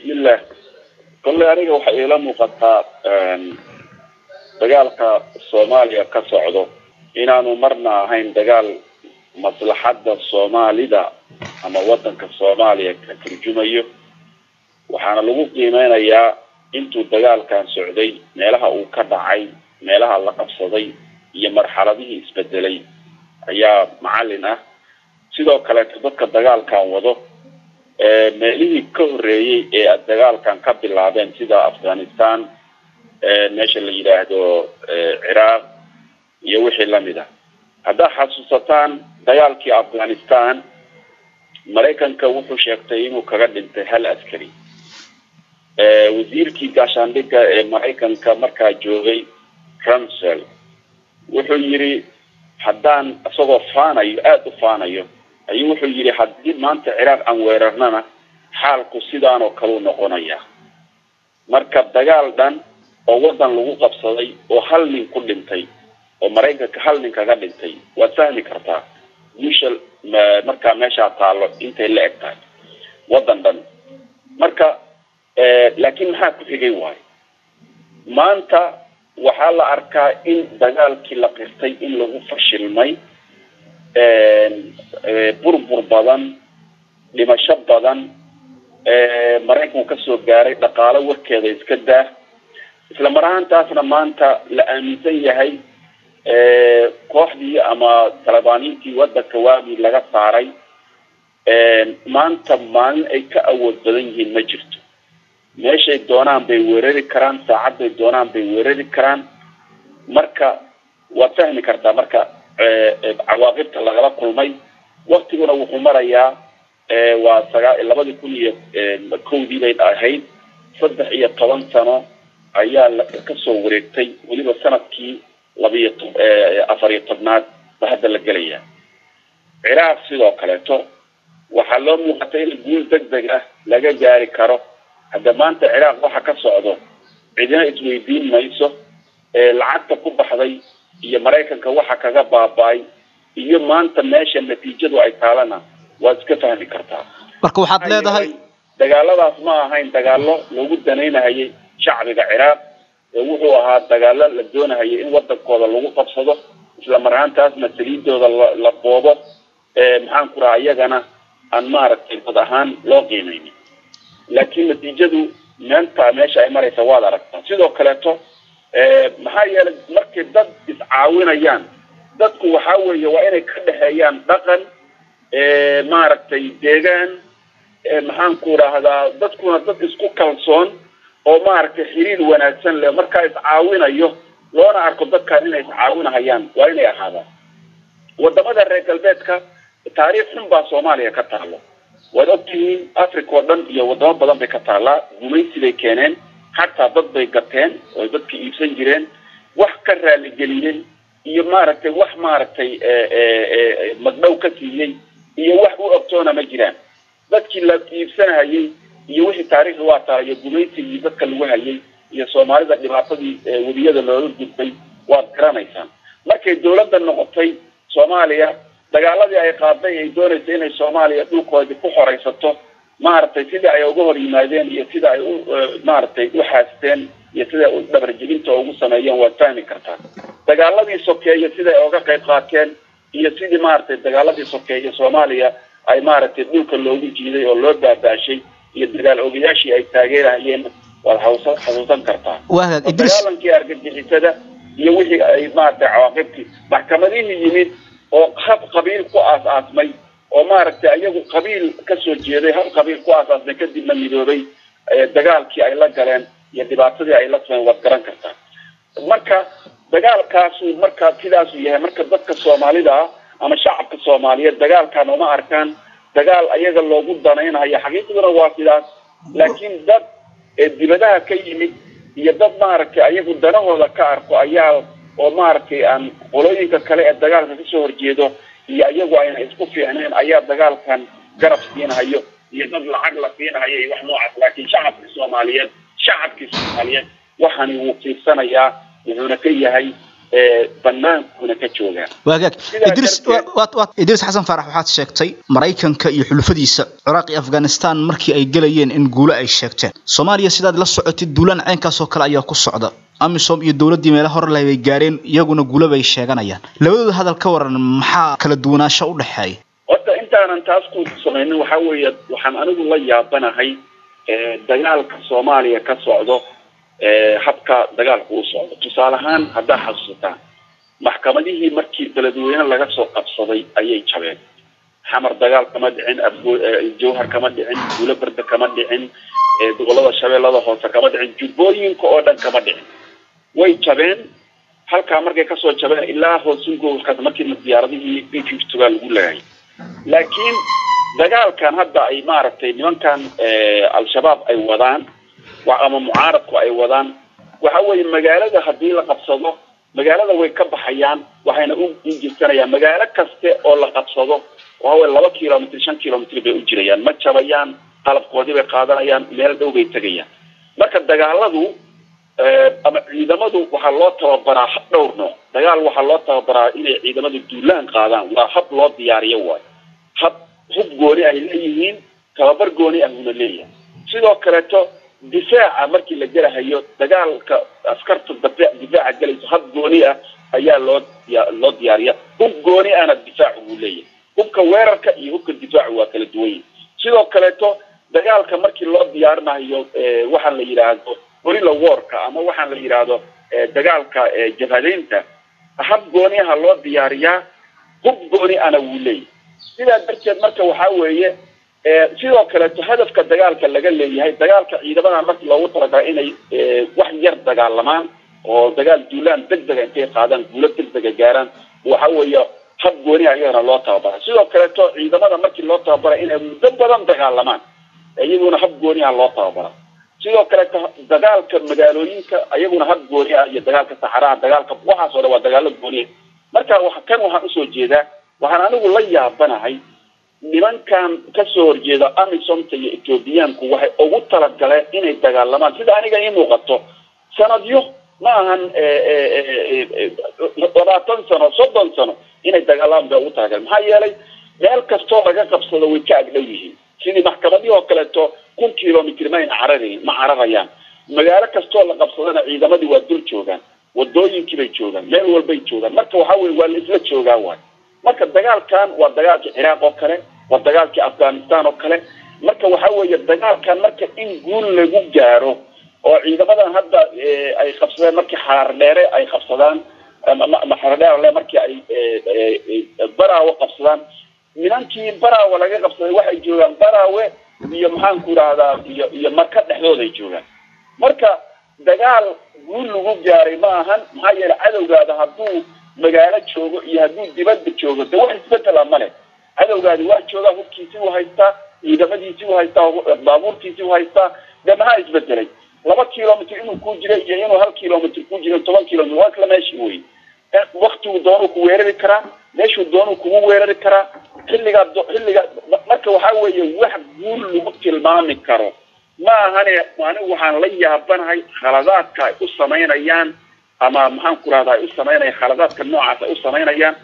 bismillah. Kolley aniga waxay iila muuqataa dagaalka soomaaliya ka socdo. Inaanu marna ahayn dagaal maslaxadda soomaalida ama wadanka soomaaliya ka turjumayo waxaana lagu qiimeynayaa intuu dagaalkan socday meelaha uu ka dhacay meelaha la qabsaday iyo marxaladihii isbedelay. Ayaa macalin ah. Sidoo kaleeto dadka dagaalkan wado meelihii ka horeeyey ee dagaalkan ka bilaabeen sida afghanistan meesha la yidhaahdo ciraaq iyo wixii la mid ah. Haddaad xasuusataan dagaalkii afghanistan maraykanka wuxuu sheegtay inuu kaga dhintay hal askari. Wasiirkii gaashaandhigga ee maraykanka markaa joogay rumsel wuxuu yidhi haddaan isagoo faanayo aada u faanayo ayuu wuxuu yidhi haddii maanta ciraaq aan weerarnana xaalku sidaan oo kaleu noqonaya. Marka dagaal dhan oo wadan lagu qabsaday oo hal nin ku dhintay oo maraykanka hal nin kaga dhintay waad fahmi kartaa guusha markaa meeshaa taallo intay la eg tahay wadan dhan. Marka laakiin maxaa ku xigay waayo maanta waxaa la arkaa in dagaalkii la qirtay in lagu fashilmay burbur badan dhimasho badan maraykanku ka soo gaaray dhaqaalo warkeeda iska daa. Isla mar ahaantaasna maanta la aaminsan yahay kooxdii ama talibaaniintii wadanka waagii laga saaray. Maanta maalin ay ka awood badan yihiin ma jirto. Meeshay doonaan bay weerari karaan saacadday doonaan bay weerari karaan. Marka waad fahmi kartaa marka cawaaqibta lagala kulmay. Waktiguna wuxuu marayaa waa labadii kun iyo kowdii bay ahayd. Saddex iyo toban sano ayaa ka soo wareegtay weliba sannadkii labiiyo to afar iyo tobnaad ba hadda la gelaya. Ciraaq sidoo kaleeto waxaa loo muuqatay in guul deg deg ah laga gaari karo. Hadda maanta ciraaq waxa ka socdo. Cidina isweydiin mayso lacagta ku baxday iyo maraykanka waxa kaga baaba-ay iyo maanta meesha natiijadu ay taalana waad iska fahmi kartaa marka waxaad leedahay dagaaladaas ma ahayn dagaalo lagu danaynahayay shacbiga ciraaq ee wuxuu ahaa dagaalo la doonahayay in wadankooda lagu qabsado isla mar ahaantaasna saliidooda la boobo maxaan ku raha iyagana aan maaragtay dad ahaan loo qiimeynin laakiin natiijadu meenta meesha ay maraysa waad aragtaa. Sidoo kaleeto maxaa yeelay markay dad iscaawinayaan dadku waxaa weeye waa inay ka dhexeeyaan dhaqan maaragtay deegaan maxaan ku idhaahdaa dadkuna dad isku kalsoon oo maaragtay xiriir wanaagsan leh. Markaa iscaawinayo loona arko dadkan inay iscaawinahayaan. Waa inay ahaadaan. Wadamada reer galbeedka taariikh xun baa soomaaliya ka taalo. Waad ogtihiin africa oo dhan iyo wadamo badan bay ka taallaa. Gumaysi bay keeneen xataa dad bay gateen oo dadka iibsan jireen wax ka raaligeliyey iyo maaragtay wax maaragtay magdhow ka siiyey iyo wax u ogtoona ma jiraan. Dadkii la iibsanahayey iyo wixii taariikhda waa taala iyo gumaysigii dadka lagu hayay iyo soomaalida dhibaatadii weliyada looga gudbay waad garanaysaan. Markay dawladda noqotay soomaaliya dagaaladii ay qaaday ay doonaysa inay soomaaliya dhulkoodii ku xoraysato maaragtay sidii ay uga hor yimaadeen iyo sida ay u maaragtay u xaasteen iyo sida ay u dhabarjebinta ugu sameeyeen waad fahmi kartaa. Dagaaladii sokeeye siday oga qayb qaateen iyo sidii maaragtay dagaaladii sokeeye soomaaliya ay maaragtay dhulka loogu jiiday oo loo baabaashay iyo dagaal ogayaashii ay taageerahayeen waad xasuusan xasuusan kartaa. Dagaalankii argagixisada iyo wixii ay maaragtay cawaaqibtii maxkamadihii yimid oo hab qabiil ku aas-aasmay oo maaragtay iyagu qabiil ka soo jeeday hal qabiil ku aas-aasmay kadibna midoobay dagaalkii ay la galeen iyo dhibaatadii ay la sameen waad garan kartaa. Marka dagaalkaasu marka sidaasuu yahay marka dadka soomaalida ah ama shacabka soomaaliyeed dagaalkan uma arkaan dagaal ayaga loogu danaynayo. Xaqiiqduna waa sidaas. Laakiin dad dibadaha ka yimid iyo dad maaragtay ayagu danahooda ka arko ayaa oo maaragtay aan qolooyinka kale ee dagaalka ka soo horjeedo iyo iyagu ayna isku fiicneen ayaa dagaalkan garab siinahayo iyo dad lacag la siinahayo iyo wax noocaas. Laakiin shacabka soomaaliyeed shacabkii soomaaliyeed waxani wuu fiirsanayaa wuxuuna ka yahay banaankuna ka joogaan. Waagaag idris idris xasan faarax waxaad sheegtay maraykanka iyo xulufadiisa ciraaq iyo afghanistan markii ay gelayeen in guulo ay sheegteen. Soomaaliya sidaad la socotid duulaan ceenkaas oo kale ayaa ku socda. Amisom iyo dowladdii meelo hore leh bay gaareen iyaguna guulo bay sheeganayaan. Labadooda hadal ka waran maxaa kala duwanaansho u dhexeeya? Horta intaanan taas ku samaynin waxaa weeye waxaan anigu la yaabanahay dagaalka soomaaliya ka socdo habka dagaalku u socdo. Tusaale ahaan haddaa xasuusataan maxkamadihii markii beledweyne laga soo qabsaday ayay jabeen. Xamar dagaal kama dhicin jawhar kama dhicin guulo berde kama dhicin gobollada shabeellada hoose kama dhicin jubbooyinka oo dhan kama dhicin. Way jabeen halkaa markay ka soo jabeen ilaa hoosungo markii diyaaradihii b fifty baa lagu leeyay laakiin dagaalkan hadda ay maaragtay nimankan al-shabaab ay wadaan ama mucaaradku ay wadaan. Waxa weeye magaalada haddii la qabsado magaalada way ka baxayaan waxayna u jirsanayaan magaalo kaste oo la qabsado waxaweye laba kilomitr shan kilomitr bay u jirayaan. Ma jabayaan qalabkoodii bay qaadanayaan meel dhow bay tegayaan. Marka dagaaladu ama ciidamadu waxaa loo tababaraa hab dhowr nooc dagaal waxaa loo tababaraa inay ciidamadu duulaan qaadaan. Waa hab loo diyaariyo waayo. Hab hub gooni ay leeyihiin tababar gooni ah una leeyahay. Sidoo kaleeto difaaca markii la gelahayo dagaalka askarta difaaca gelayso hab gooni ah ayaa loo loo diyaariya. Hub gooni ahna difaacu wuu leeyahay. Hubka weerarka iyo hubka difaacu waa kala duwan yihiin sidoo kaleeto dagaalka markii loo diyaarinayo waxaan la yidhaahdo gorilla warka ama waxaan la yidhaahdo dagaalka jabhadeynta hab gooni aha loo diyaariyaa hub gooni ahna wuu leeyahay. Sidaa darteed marka waxaa weeye sidoo kaleeto hadafka dagaalka laga leeyahay dagaalka ciidamadan markii loogu talagalay inay wax yar dagaalamaan oo dagaal duulaan degdega intay qaadaan guulo degdega gaaraan waxa weeye hab gooni ah iyagana loo tababara sidoo kaleeto ciidamada markii loo tababara inay muddo badan dagaalamaan iyaguna hab gooni ah loo tababara sidoo kaleeto dagaalka magaalooyinka iyaguna hab gooni ah iyo dagaalka saxaraha dagaalka waxaas oo dhan waa dagaalo gooni. Ah marka kan waxaan u soo jeedaa waxaan anigu la yaabanahay nimankan ka soo horjeeda amisomta iyo ethoobiyaanku waxay ugu talagaleen inay dagaalamaan. Sida aniga ii muuqato sanadyo ma ahan labaatan sano soddon sano inay dagaalamaan bay ugu talagaleen maxaa yeelay meel kastoo laga qabsado way ka agdhow yihiin. Sidii maxkamadihii oo kaleeto kun kilomitr mayna cararayn ma cararayaan. Magaalo kastoo la qabsadana ciidamadii waa dul joogaan wadooyinkii bay joogaan meel walbay joogaan. Marka waxa weye waa la isla joogaa waay. Marka dagaalkan waa dagaalkii ciraaq oo kale waa dagaalkii afghanistan oo kale. Marka waxa weeye dagaalkan marka in guul lagu gaaro oo ciidamadan hadda ay qabsadeen markii xaraar ay qabsadaan ama xaraar dheerle markii ay baraawe qabsadaan. Nimankii baraawe laga qabsaday waxay joogaan baraawe iyo maxaanku idhahdaa iyo iyo marka dhexdooda ay joogaan. Marka dagaal guul lagu gaaray ma ahan maxaa yeele cadowgaada hadduu magaalo joogo iyo hadduu dibadda joogo de wax isbedela male cadowgaadi waa joogaa hubkiisii u haystaa ciidamadiisii u haystaa baabuurtiisii u haystaa de maxaa isbedelay laba kilomitr inuu ku jira iyo inuu hal kilomitr ku jiro toban kilomitr waa isla meeshii wey waktigu doonuu ku weerari karaa meeshuu doonuu kugu weerari karaa. Xilligaa xilligaa marka waxaa weeye wax guul lagu tilmaami karo. Ma ahane anigu waxaan la yaabanahay khaladaadka ay u samaynayaan ama maxaan ku rahda ay u samaynayaan khaladaadka noocaas ay u samaynayaan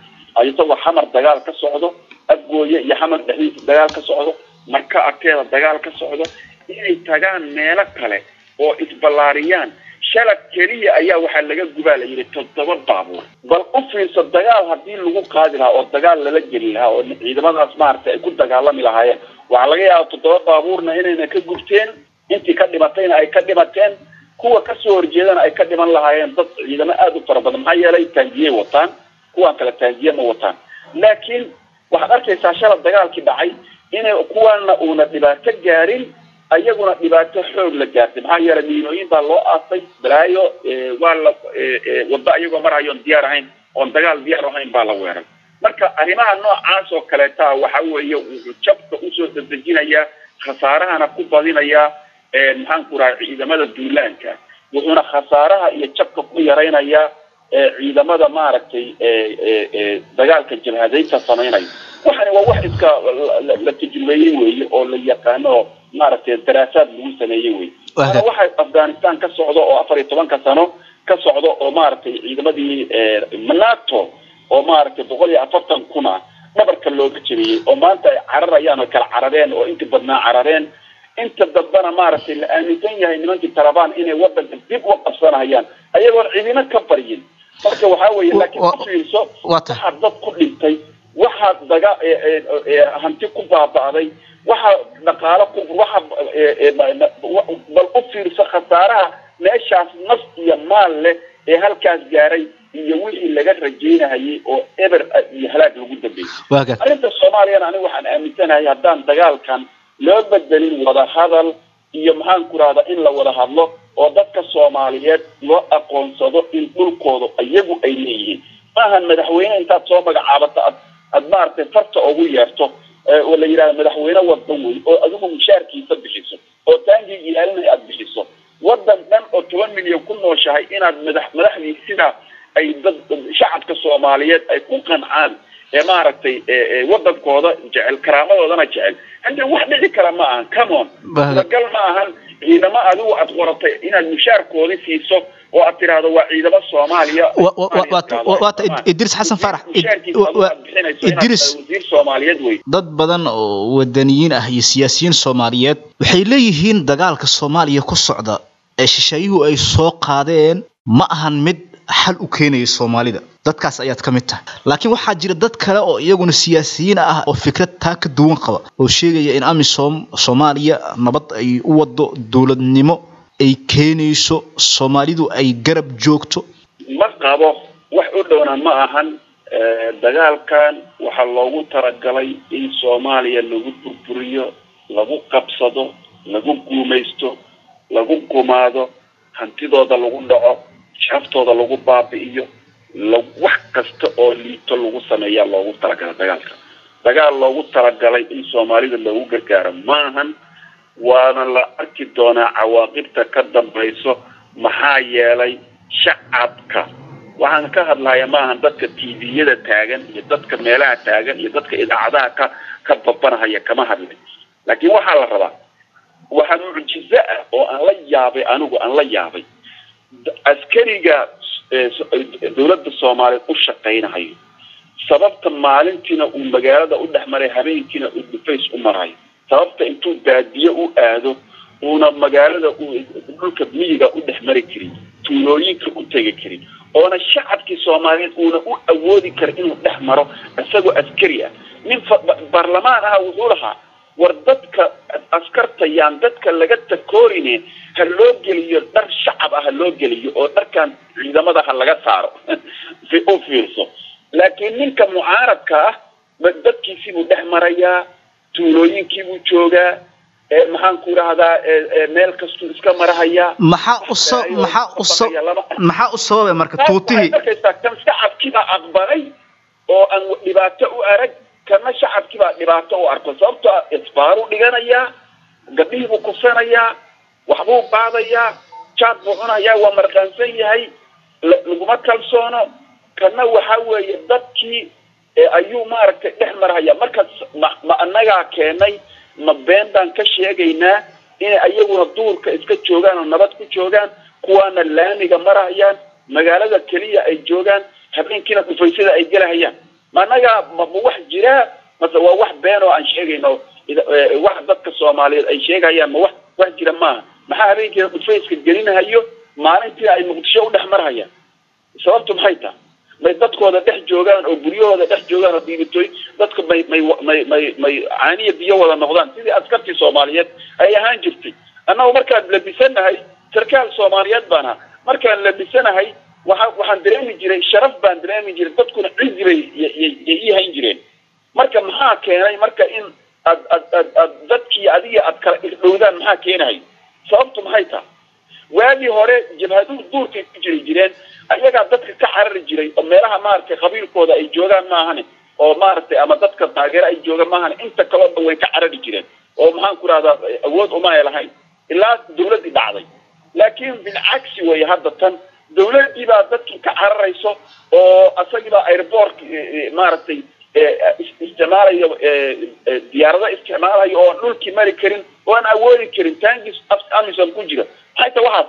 isagoo xamar dagaal ka socdo afgooye iyo xamar dhexdiisa dagaal ka socdo marka agteeda dagaal ka socdo inay tagaan meelo kale oo isballaariyaan. Shalad keliya ayaa waxaa laga gubaa la yidhi toddoba baabuur. Bal u dagaal haddii lagu qaadi lahaa oo dagaal lala geli lahaa oo ciidamadaas maaragtay ay ku dagaalami lahaayeen. Waxaa laga yaaba toddoba baabuurna inayna ka gubteen intii ka dhimatayna ay ka dhimateen kuwa ka soo horjeedana ay ka dhiman lahaayeen. Dad ciidamo aada u fara badan maxaa yeelay taangiyey wataan kuwaan kale taangiye ma wataan. Laakiin waxaad arkaysaa shalad dagaalkii dhacay inay kuwaana uuna dhibaato gaarin ayaguna dhibaato xoog la gaartay. Maxaa yeelay miinooyin baa loo aasay balaayo waa la waddo ayagoo marayoon diyaar ahayn oon dagaal diyaar ahayn baa la weeray marka arrimaha noocaas oo kaleeta waxa weeye wuxuu jabka u soo dadejinayaa khasaarahana ku badinayaa maxaan ku rahay ciidamada duulaanka. Wuxuuna khasaaraha iyo jabka ku yaraynayaa ciidamada maaragtay dagaalka jabhadeynta samaynaya waxani waa wax iska la tajrubeeyey weeye oo la yaqaano maaragtay daraasaad lagu sameeyey wey waxa afghanistan ka socdo oo afar iyo tobanka sano ka socdo oo maaragtay ciidamadii nato oo maaragtay boqol iyo afartan kun ah dhabarka looga jebiyey oo maanta ay cararayaan oo kala carareen oo inta badnaa carareen. Inta dambana maaragtay la aaminsan yahay nimankii talabaan inay wadanka dib u qabsanayaan ayagoon cidina ka baryin marka waxaa weeye laakiin ku fiirso waxaa dad ku dhintay waxaa daga hanti ku baaba'day waxa dhaqaalo ku waxa bal u fiirso khasaaraha meeshaas naf iyo maal leh ee halkaas gaaray iyo wixii laga rajaynahayay oo eber iyo halaag lagu dambeeyey arrinta soomaaliyana aniga waxaan aaminsanahay haddaan dagaalkan loo bedelin wada hadal iyo maxaan ku rahda in la wada hadlo oo dadka soomaaliyeed loo aqoonsado in dhulkooda iyagu ay leeyihiin. Maahan madaxweyne intaad soo magacaabato ad aad maaragtay farta ugu yeerto oo la yidhahda madaxweyne wadan wey oo adigu mushaarkiisa bixiso oo taangii ilaalinaya aada bixiso. Wadan dhan oo toban milyan ku nooshahay inaad madax madaxdii sidaa ay dad shacabka soomaaliyeed ay ku qancaan ee maaragtay wadankooda jecel karaamadoodana jecel. Hadda wax dhici kara ma ahan camon suuragal ma ahan ciidamo adigu aad qoratay inaad mushaarkoodi siiso oo aad tiraahdo waa ciidamo soomaaliya. Waata idris xasan farax idris. dad badan oo wadaniyiin ah iyo siyaasiyiin soomaaliyeed waxay leeyihiin dagaalka soomaaliya ku socda ee shisheeyuhu ay soo qaadeen ma ahan mid xal u keenaya soomaalida dadkaas ayaad ka mid tahay. Laakiin waxaa jira dad kale oo iyaguna siyaasiyiin ah oo fikrad taa ka duwan qaba oo sheegaya in amisom soomaaliya nabad ay u wado dowladnimo ay keenayso soomaalidu ay garab joogto. Ma qabo wax u dhowna ma ahan dagaalkan waxaa loogu talagalay in soomaaliya lagu burburiyo lagu qabsado lagu guumaysto lagu gumaado hantidooda lagu dhaco sharaftooda lagu baabi'iyo wax kasta oo liito lagu sameeyaa loogu talagalay dagaalka. Dagaal loogu talagalay in soomaalida loogu gargaaro maahan waana la arki doonaa cawaaqibta ka dambayso maxaa yeelay shacabka. Waxaan ka hadlaya maahan dadka tviyada taagan iyo dadka meelaha taagan iyo dadka idaacadaha ka ka babanahaya kama hadlay laakiin waxaa la rabaa waxaa mucjizo ah oo aan la yaabay anigu aan la yaabay. Askariga dowladda soomaaliyeed u shaqaynahayo sababta maalintiina uu magaalada u dhex maray habeenkiina uu dhufays u marayo sababta intuu baadiye u aado uuna magaalada dhulka miyiga u dhex mari karin tuulooyinka u tegi karin oona shacabkii soomaaliyeed uuna u awoodi karin inuu dhex maro isagoo askari ah. Nin baarlamaan aha wuxuu lahaa war dadka askarta yaan dadka laga takoorine ha loo geliyo dhar shacab ah ha loo geliyo oo dharkan ciidamada ha laga saaro. U fiirso. Laakiin ninka mucaaradka ah dadkiisii buu dhex marayaa tuulooyinkiibuu joogaa maxaan ku idhaahdaa meel kastuu iska marahayaa maxaa u sababay marka tuutihii? arkaysaa kan shacabkiibaa aqbalay oo aan dhibaato u arag kana shacabkiibaa dhibaato u arko sababto ah isbaaruu dhiganayaa gabdhihii buu kufsanayaa waxbuu qaadayaa jaad buu cunayaa waa marqaansan yahay laguma kalsoono kana waxa weeye dadkii ayuu maaragtay dhex marhaya markaas ma ma annagaa keenay ma been baan ka sheegaynaa inay ayaguna duurka iska joogaan oo nabad ku joogaan kuwaana laamiga marahayaan magaalada keliya ay joogaan habeenkiina dhufaysada ay gelahayaan ma annagaa ma wax jiraa mase waa wax been oo aan sheegayno. Wax dadka soomaaliyeed ay sheegayaan ma wax wax jira maaha maxaa habeenkiina dhufayska gelinahayo maalintiina ay muqdisho u dhex marhayaan sababtu maxay tahay may dadkooda dhex joogaan oo guryahooda dhex joogaan oo dhiibitooy dadka may may may may may caaniya biyo wada noqdaan. Sidii askartii soomaaliyeed ay ahaan jirtay. Annagu markaan labisanahay sarkaal soomaaliyeed baan ahaa markaan labisanahay waxaan dareemi jiray sharaf baan dareemi jiray dadkuna cizi bay yay ii hayn jireen. Marka maxaa keenay? Marka in ad ad ad ad dadkii adiga aad kala dhowdaan maxaa keenahay sababtu maxay tahay? Waagii hore jabhaduhu duurkay ku jiri jireen ayagaa dadka ka carari jiray oo meelaha maaragtay qabiilkooda ay joogaan maahane oo maaragtay ama dadka taageero ay joogaan maahane inta kaloo way ka carari jireen. Oo maxaan ku rahdaa awood uma ay lahayn ilaa dawladdii dhacday. Laakiin bilcagsi wey hadda tan dawladdii baa dadkii ka cararayso oo asagiibaa airport maaragtay isticmaalayo diyaarado isticmaalayo oo dhulkii mari karin oo aan awoodi karin taangis amison ku jira. Maxay ta waxaas